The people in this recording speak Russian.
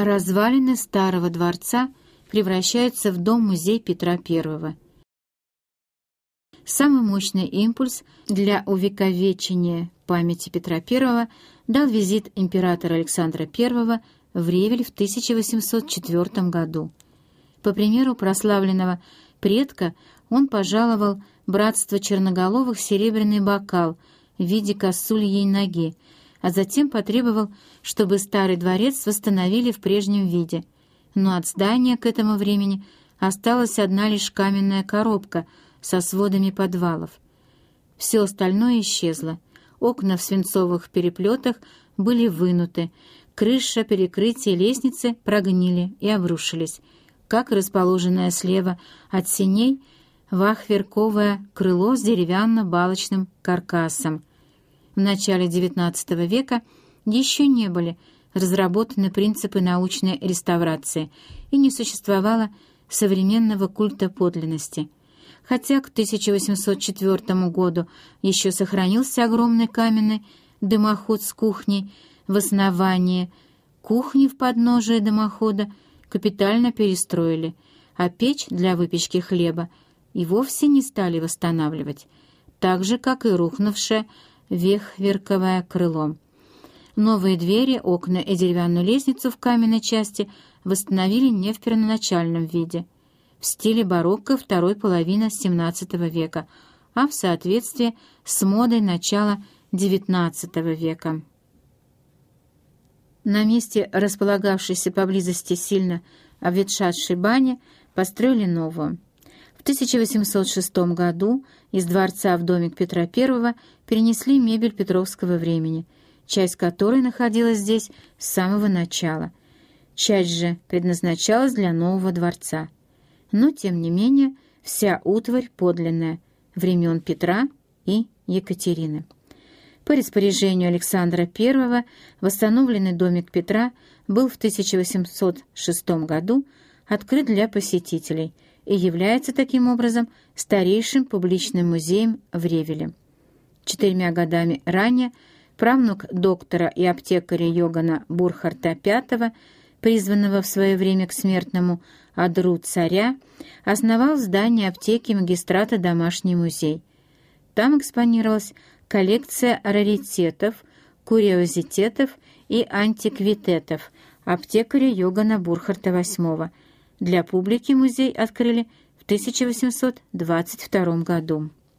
Развалины старого дворца превращаются в дом-музей Петра I. Самый мощный импульс для увековечения памяти Петра I дал визит императора Александра I в Ревель в 1804 году. По примеру прославленного предка он пожаловал братство черноголовых серебряный бокал в виде косульей ноги, а затем потребовал, чтобы старый дворец восстановили в прежнем виде. Но от здания к этому времени осталась одна лишь каменная коробка со сводами подвалов. Все остальное исчезло. Окна в свинцовых переплетах были вынуты, крыша, перекрытие лестницы прогнили и обрушились, как расположенное слева от синей вахверковое крыло с деревянно-балочным каркасом. В начале XIX века еще не были разработаны принципы научной реставрации и не существовало современного культа подлинности. Хотя к 1804 году еще сохранился огромный каменный дымоход с кухней в основании, кухни в подножие дымохода капитально перестроили, а печь для выпечки хлеба и вовсе не стали восстанавливать, так же, как и рухнувшее вехверковое крыло. Новые двери, окна и деревянную лестницу в каменной части восстановили не в первоначальном виде, в стиле барокко второй половины XVII века, а в соответствии с модой начала XIX века. На месте располагавшейся поблизости сильно обветшавшей бани построили новую. В 1806 году из дворца в домик Петра I перенесли мебель Петровского времени, часть которой находилась здесь с самого начала. Часть же предназначалась для нового дворца. Но, тем не менее, вся утварь подлинная, времен Петра и Екатерины. По распоряжению Александра I восстановленный домик Петра был в 1806 году открыт для посетителей – и является таким образом старейшим публичным музеем в Ревеле. Четырьмя годами ранее правнук доктора и аптекаря Йогана Бурхарта V, призванного в свое время к смертному адру царя, основал здание аптеки магистрата «Домашний музей». Там экспонировалась коллекция раритетов, куриозитетов и антиквитетов аптекаря Йогана Бурхарта VIII – для публики музей открыли в 1822 году.